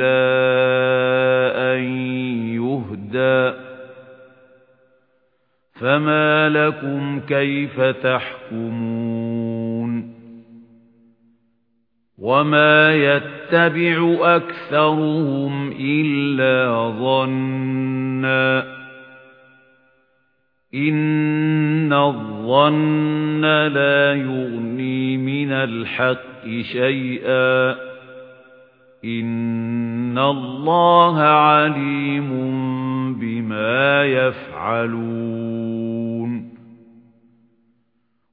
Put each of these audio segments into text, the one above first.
إِلَّا أَن يُهْدَىٰ فَمَا لَكُمْ كَيْفَ تَحْكُمُونَ وَمَا يَتَّبِعُ أَكْثَرُهُمْ إِلَّا ظَنًّا إِنَّ الظَّنَّ لَا يُغْنِي مِنَ الْحَقِّ شَيْئًا إِنَّ اللَّهَ عَلِيمٌ بِمَا يَفْعَلُونَ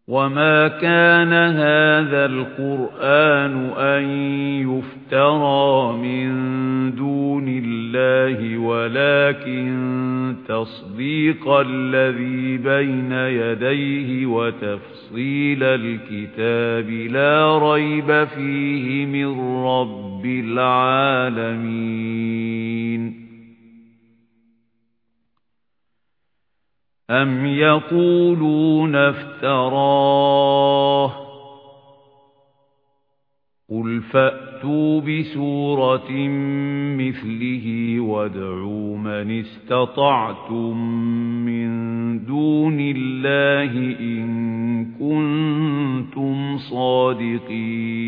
وَمَا كَانَ هَذَا الْقُرْآنُ أَن يُفْتَرَىٰ مِن دُونِ اللَّهِ وَلَكِن تَصْدِيقَ الَّذِي بَيْنَ يَدَيْهِ وَتَفْصِيلَ الْكِتَابِ لَا رَيْبَ فِيهِ مِن رَّبِّ الْعَالَمِينَ أَمْ يَقُولُونَ افْتَرَاهُ قُلْ فَأْتُوا بِسُورَةٍ مِثْلِهِ وَادْعُوا مَنِ اسْتَطَعْتُم مِّن دُونِ اللَّهِ إِن كُنتُمْ صَادِقِينَ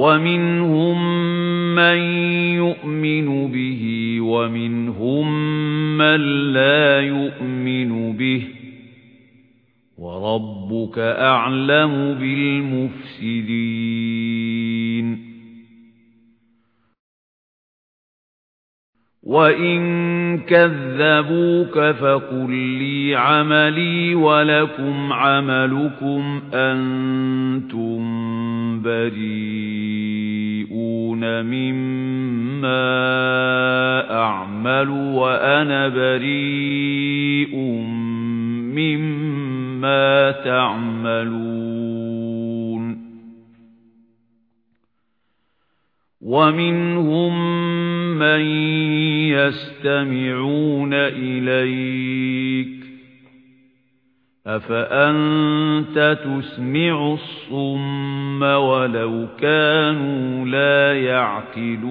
وَمِنْهُم مَّن يُؤْمِنُ بِهِ وَمِنْهُم مَّن لَّا يُؤْمِنُ بِهِ وَرَبُّكَ أَعْلَمُ بِالْمُفْسِدِينَ. وَإِن كَذَّبُوكَ فَقُل لِّي عَمَلِي وَلَكُمْ عَمَلُكُمْ أَنتُم بَرِيئُونَ مِمَّا أَعْمَلُ وَأَنَا بَرِيءٌ مِّمَّا تَعْمَلُونَ. وَمِنْهُم مَّن يَسْتَمِعُونَ إِلَيْكَ أَفَأَنتَ تُسْمِعُ الصُّمَّ وَلَوْ كَانُوا لَا يَعْقِلُونَ